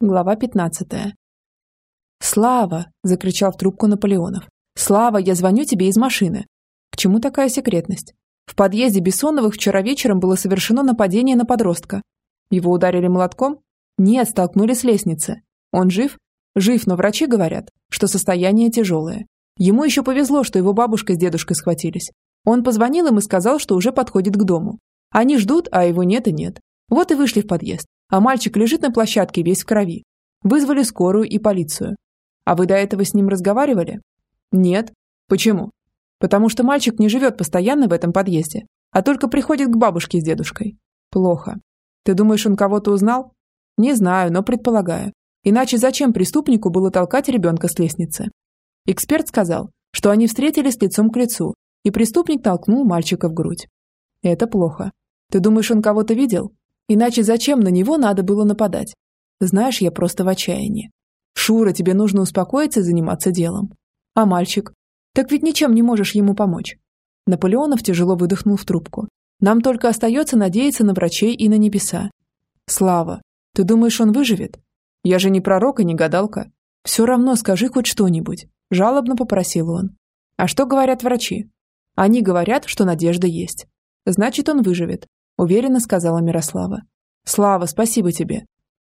Глава 15. «Слава!» – закричал в трубку Наполеонов. «Слава, я звоню тебе из машины!» К чему такая секретность? В подъезде Бессоновых вчера вечером было совершено нападение на подростка. Его ударили молотком? Нет, столкнули с лестницы. Он жив? Жив, но врачи говорят, что состояние тяжелое. Ему еще повезло, что его бабушка с дедушкой схватились. Он позвонил им и сказал, что уже подходит к дому. Они ждут, а его нет и нет. Вот и вышли в подъезд а мальчик лежит на площадке весь в крови. Вызвали скорую и полицию. А вы до этого с ним разговаривали? Нет. Почему? Потому что мальчик не живет постоянно в этом подъезде, а только приходит к бабушке с дедушкой. Плохо. Ты думаешь, он кого-то узнал? Не знаю, но предполагаю. Иначе зачем преступнику было толкать ребенка с лестницы? Эксперт сказал, что они встретились лицом к лицу, и преступник толкнул мальчика в грудь. Это плохо. Ты думаешь, он кого-то видел? Иначе зачем на него надо было нападать? Знаешь, я просто в отчаянии. Шура, тебе нужно успокоиться и заниматься делом. А мальчик? Так ведь ничем не можешь ему помочь. Наполеонов тяжело выдохнул в трубку. Нам только остается надеяться на врачей и на небеса. Слава, ты думаешь, он выживет? Я же не пророк и не гадалка. Все равно скажи хоть что-нибудь. Жалобно попросил он. А что говорят врачи? Они говорят, что надежда есть. Значит, он выживет уверенно сказала Мирослава. Слава, спасибо тебе.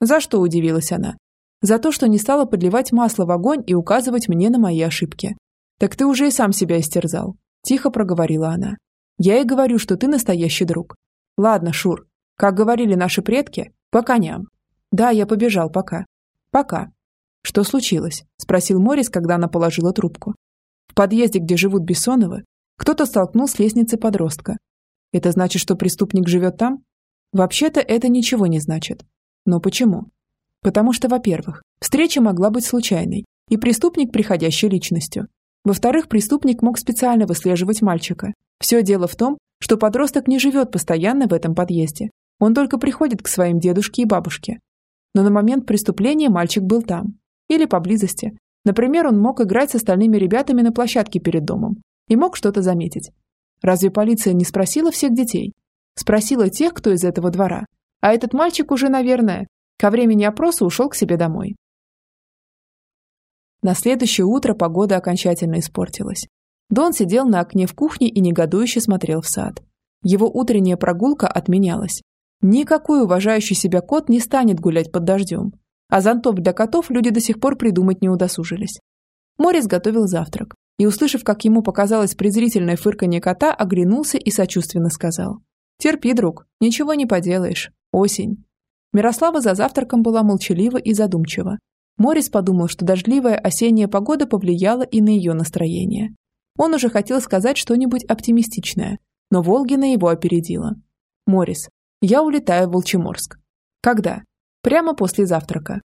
За что удивилась она? За то, что не стала подливать масло в огонь и указывать мне на мои ошибки. Так ты уже и сам себя истерзал, тихо проговорила она. Я и говорю, что ты настоящий друг. Ладно, Шур, как говорили наши предки, по коням. Да, я побежал, пока. Пока. Что случилось? Спросил Морис, когда она положила трубку. В подъезде, где живут Бессоновы, кто-то столкнул с лестницы подростка. Это значит, что преступник живет там? Вообще-то это ничего не значит. Но почему? Потому что, во-первых, встреча могла быть случайной, и преступник приходящей личностью. Во-вторых, преступник мог специально выслеживать мальчика. Все дело в том, что подросток не живет постоянно в этом подъезде. Он только приходит к своим дедушке и бабушке. Но на момент преступления мальчик был там. Или поблизости. Например, он мог играть с остальными ребятами на площадке перед домом и мог что-то заметить. Разве полиция не спросила всех детей? Спросила тех, кто из этого двора. А этот мальчик уже, наверное, ко времени опроса ушел к себе домой. На следующее утро погода окончательно испортилась. Дон сидел на окне в кухне и негодующе смотрел в сад. Его утренняя прогулка отменялась. Никакой уважающий себя кот не станет гулять под дождем. А зонтов для котов люди до сих пор придумать не удосужились. Морис готовил завтрак и, услышав, как ему показалось презрительное фырканье кота, оглянулся и сочувственно сказал. «Терпи, друг, ничего не поделаешь. Осень». Мирослава за завтраком была молчалива и задумчива. Морис подумал, что дождливая осенняя погода повлияла и на ее настроение. Он уже хотел сказать что-нибудь оптимистичное, но Волгина его опередила. «Морис, я улетаю в Волчеморск». «Когда?» «Прямо после завтрака».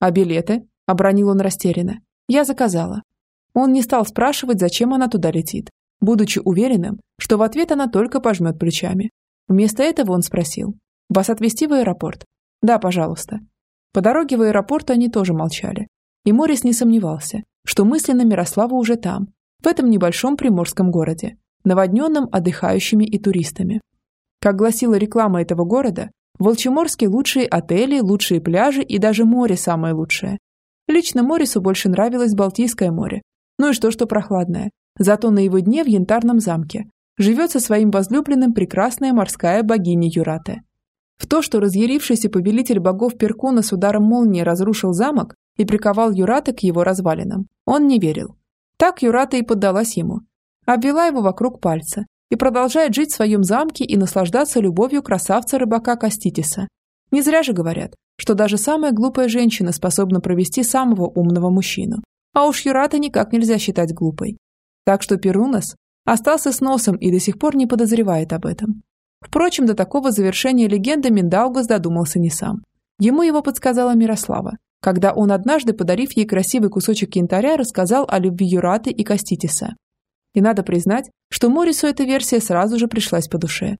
«А билеты?» – обронил он растерянно. «Я заказала. Он не стал спрашивать, зачем она туда летит, будучи уверенным, что в ответ она только пожмет плечами. Вместо этого он спросил, «Вас отвезти в аэропорт?» «Да, пожалуйста». По дороге в аэропорт они тоже молчали. И Морис не сомневался, что мысленно Мирослава уже там, в этом небольшом приморском городе, наводненном отдыхающими и туристами. Как гласила реклама этого города, в Волчеморске лучшие отели, лучшие пляжи и даже море самое лучшее. Лично Морису больше нравилось Балтийское море, ну и что, что прохладное. Зато на его дне в янтарном замке живет со своим возлюбленным прекрасная морская богиня Юрате. В то, что разъярившийся повелитель богов Перкуна с ударом молнии разрушил замок и приковал Юрата к его развалинам, он не верил. Так Юрата и поддалась ему. Обвела его вокруг пальца и продолжает жить в своем замке и наслаждаться любовью красавца-рыбака Каститиса. Не зря же говорят, что даже самая глупая женщина способна провести самого умного мужчину. А уж Юрата никак нельзя считать глупой. Так что Перунас остался с носом и до сих пор не подозревает об этом. Впрочем, до такого завершения легенды Миндаугас додумался не сам. Ему его подсказала Мирослава, когда он однажды, подарив ей красивый кусочек янтаря, рассказал о любви Юраты и Каститиса. И надо признать, что Морису эта версия сразу же пришлась по душе.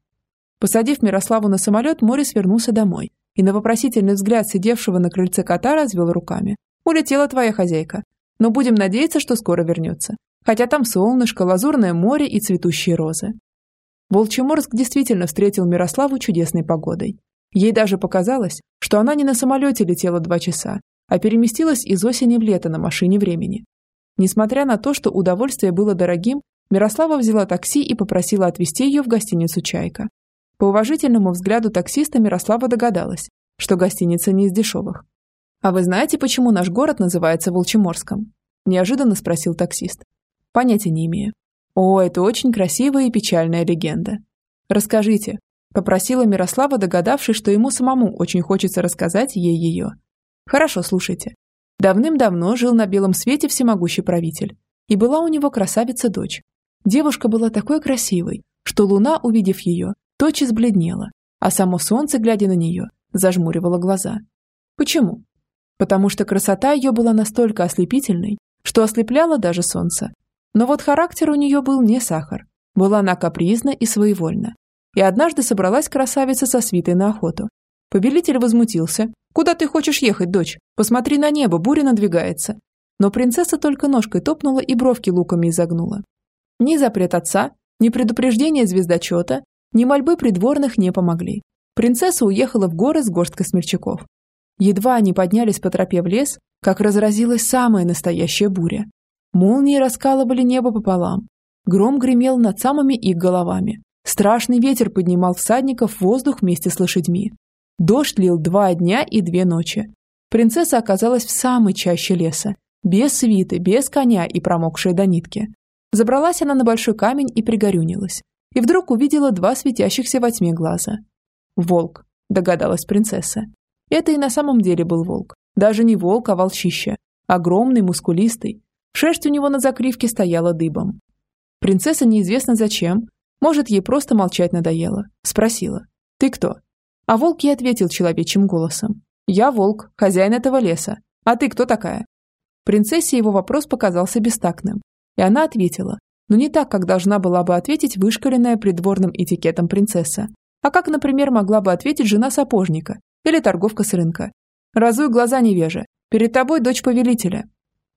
Посадив Мирославу на самолет, Морис вернулся домой и на вопросительный взгляд сидевшего на крыльце кота развел руками. «Улетела твоя хозяйка но будем надеяться, что скоро вернется. Хотя там солнышко, лазурное море и цветущие розы. Волчеморск действительно встретил Мирославу чудесной погодой. Ей даже показалось, что она не на самолете летела два часа, а переместилась из осени в лето на машине времени. Несмотря на то, что удовольствие было дорогим, Мирослава взяла такси и попросила отвезти ее в гостиницу «Чайка». По уважительному взгляду таксиста Мирослава догадалась, что гостиница не из дешевых. «А вы знаете, почему наш город называется Волчеморском?» – неожиданно спросил таксист. «Понятия не имею». «О, это очень красивая и печальная легенда». «Расскажите», – попросила Мирослава, догадавшись, что ему самому очень хочется рассказать ей ее. «Хорошо, слушайте. Давным-давно жил на белом свете всемогущий правитель, и была у него красавица-дочь. Девушка была такой красивой, что луна, увидев ее, тотчас бледнела, а само солнце, глядя на нее, зажмуривало глаза. Почему? Потому что красота ее была настолько ослепительной, что ослепляло даже солнце. Но вот характер у нее был не сахар. Была она капризна и своевольна. И однажды собралась красавица со свитой на охоту. Повелитель возмутился. «Куда ты хочешь ехать, дочь? Посмотри на небо, буря надвигается». Но принцесса только ножкой топнула и бровки луками изогнула. Ни запрет отца, ни предупреждение звездочета, ни мольбы придворных не помогли. Принцесса уехала в горы с горсткой смельчаков. Едва они поднялись по тропе в лес, как разразилась самая настоящая буря. Молнии раскалывали небо пополам. Гром гремел над самыми их головами. Страшный ветер поднимал всадников в воздух вместе с лошадьми. Дождь лил два дня и две ночи. Принцесса оказалась в самой чаще леса, без свиты, без коня и промокшей до нитки. Забралась она на большой камень и пригорюнилась. И вдруг увидела два светящихся во тьме глаза. «Волк», – догадалась принцесса. Это и на самом деле был волк. Даже не волк, а волчище. Огромный, мускулистый. Шерсть у него на закривке стояла дыбом. Принцесса неизвестно зачем, может, ей просто молчать надоело. Спросила. «Ты кто?» А волк ей ответил человечьим голосом. «Я волк, хозяин этого леса. А ты кто такая?» Принцессе его вопрос показался бестактным, и она ответила, но не так, как должна была бы ответить вышкаленная придворным этикетом принцесса, а как, например, могла бы ответить жена сапожника или торговка с рынка. «Разуй глаза невежа, перед тобой дочь повелителя».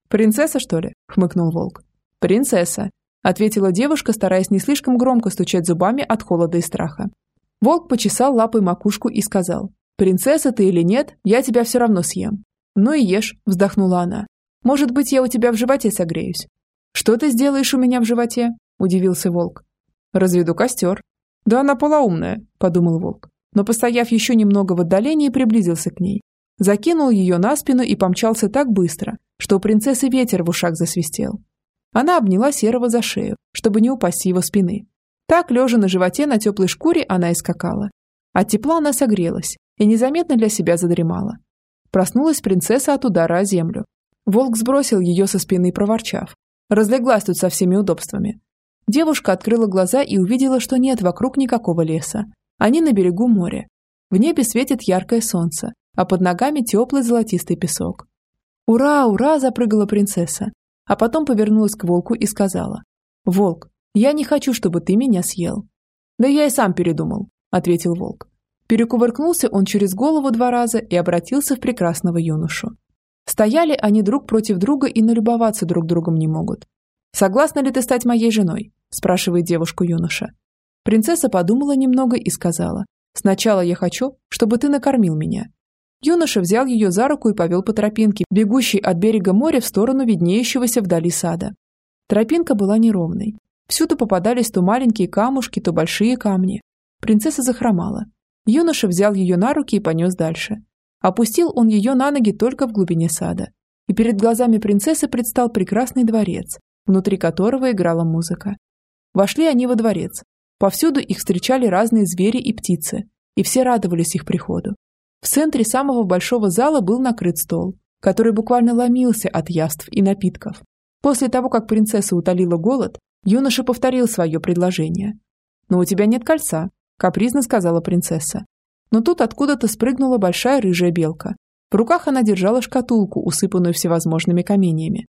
«Принцесса, что ли?» – хмыкнул волк. «Принцесса», – ответила девушка, стараясь не слишком громко стучать зубами от холода и страха. Волк почесал лапой макушку и сказал, «Принцесса ты или нет, я тебя все равно съем». «Ну и ешь», – вздохнула она. «Может быть, я у тебя в животе согреюсь». «Что ты сделаешь у меня в животе?» – удивился волк. «Разведу костер». «Да она полоумная», – подумал волк. Но, постояв еще немного в отдалении, приблизился к ней. Закинул ее на спину и помчался так быстро, что у принцессы ветер в ушах засвистел. Она обняла Серого за шею, чтобы не упасть с его спины, так, лежа на животе на теплой шкуре, она и скакала. От тепла она согрелась и незаметно для себя задремала. Проснулась принцесса от удара о землю. Волк сбросил ее со спины, проворчав. Разлеглась тут со всеми удобствами. Девушка открыла глаза и увидела, что нет вокруг никакого леса. Они на берегу моря. В небе светит яркое солнце, а под ногами теплый золотистый песок. «Ура, ура!» – запрыгала принцесса, а потом повернулась к волку и сказала. «Волк, я не хочу, чтобы ты меня съел». «Да я и сам передумал», — ответил волк. Перекувыркнулся он через голову два раза и обратился в прекрасного юношу. Стояли они друг против друга и налюбоваться друг другом не могут. «Согласна ли ты стать моей женой?» – спрашивает девушку юноша. Принцесса подумала немного и сказала. «Сначала я хочу, чтобы ты накормил меня». Юноша взял ее за руку и повел по тропинке, бегущей от берега моря в сторону виднеющегося вдали сада. Тропинка была неровной, Всюду попадались то маленькие камушки, то большие камни. Принцесса захромала. Юноша взял ее на руки и понес дальше. Опустил он ее на ноги только в глубине сада. И перед глазами принцессы предстал прекрасный дворец, внутри которого играла музыка. Вошли они во дворец. Повсюду их встречали разные звери и птицы, и все радовались их приходу. В центре самого большого зала был накрыт стол, который буквально ломился от яств и напитков. После того, как принцесса утолила голод, Юноша повторил свое предложение. «Но у тебя нет кольца», – капризно сказала принцесса. Но тут откуда-то спрыгнула большая рыжая белка. В руках она держала шкатулку, усыпанную всевозможными каменьями.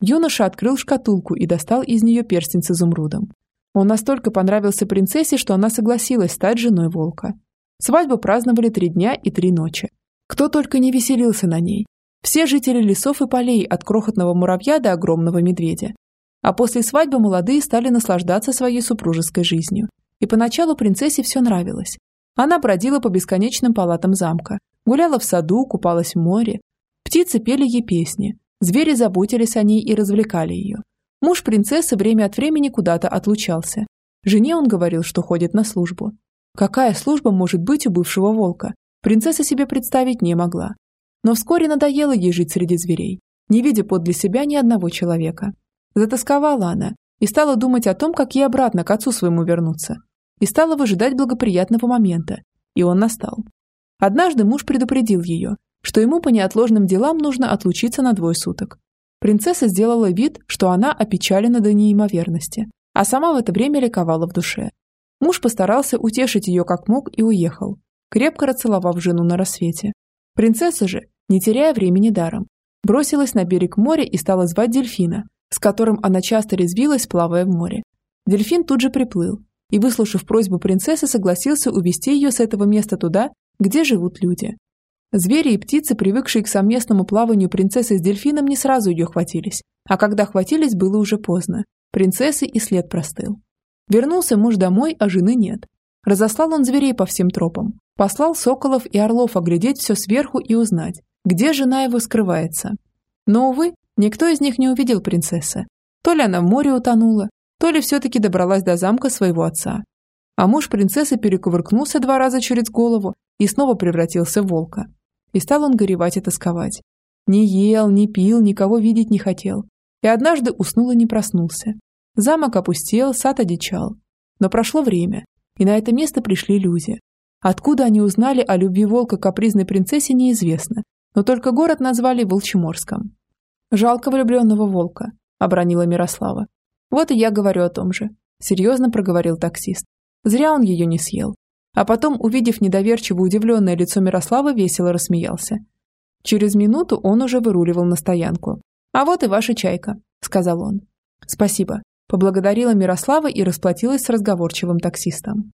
Юноша открыл шкатулку и достал из нее перстень с изумрудом. Он настолько понравился принцессе, что она согласилась стать женой волка. Свадьбу праздновали три дня и три ночи. Кто только не веселился на ней. Все жители лесов и полей, от крохотного муравья до огромного медведя. А после свадьбы молодые стали наслаждаться своей супружеской жизнью. И поначалу принцессе все нравилось. Она бродила по бесконечным палатам замка, гуляла в саду, купалась в море. Птицы пели ей песни, звери заботились о ней и развлекали ее. Муж принцессы время от времени куда-то отлучался. Жене он говорил, что ходит на службу. Какая служба может быть у бывшего волка? Принцесса себе представить не могла. Но вскоре надоело ей жить среди зверей, не видя подле себя ни одного человека. Затасковала она и стала думать о том, как ей обратно к отцу своему вернуться. И стала выжидать благоприятного момента, и он настал. Однажды муж предупредил ее, что ему по неотложным делам нужно отлучиться на двое суток. Принцесса сделала вид, что она опечалена до неимоверности, а сама в это время ликовала в душе. Муж постарался утешить ее как мог и уехал, крепко расцеловав жену на рассвете. Принцесса же, не теряя времени даром, бросилась на берег моря и стала звать дельфина, с которым она часто резвилась, плавая в море. Дельфин тут же приплыл и, выслушав просьбу принцессы, согласился увести ее с этого места туда, где живут люди. Звери и птицы, привыкшие к совместному плаванию принцессы с дельфином, не сразу ее хватились, а когда хватились, было уже поздно. Принцессы и след простыл. Вернулся муж домой, а жены нет. Разослал он зверей по всем тропам, послал соколов и орлов оглядеть все сверху и узнать, где жена его скрывается. Но, увы, никто из них не увидел принцессы. То ли она в море утонула, то ли все-таки добралась до замка своего отца. А муж принцессы перекувыркнулся два раза через голову и снова превратился в волка. И стал он горевать и тосковать. Не ел, не пил, никого видеть не хотел. И однажды уснул и не проснулся. Замок опустел, сад одичал. Но прошло время, и на это место пришли люди. Откуда они узнали о любви волка к капризной принцессе, неизвестно, но только город назвали Волчеморском. «Жалко влюбленного волка», — обронила Мирослава. «Вот и я говорю о том же», — серьезно проговорил таксист. Зря он ее не съел. А потом, увидев недоверчиво удивленное лицо Мирослава, весело рассмеялся. Через минуту он уже выруливал на стоянку. «А вот и ваша чайка», — сказал он. «Спасибо», — поблагодарила Мирослава и расплатилась с разговорчивым таксистом.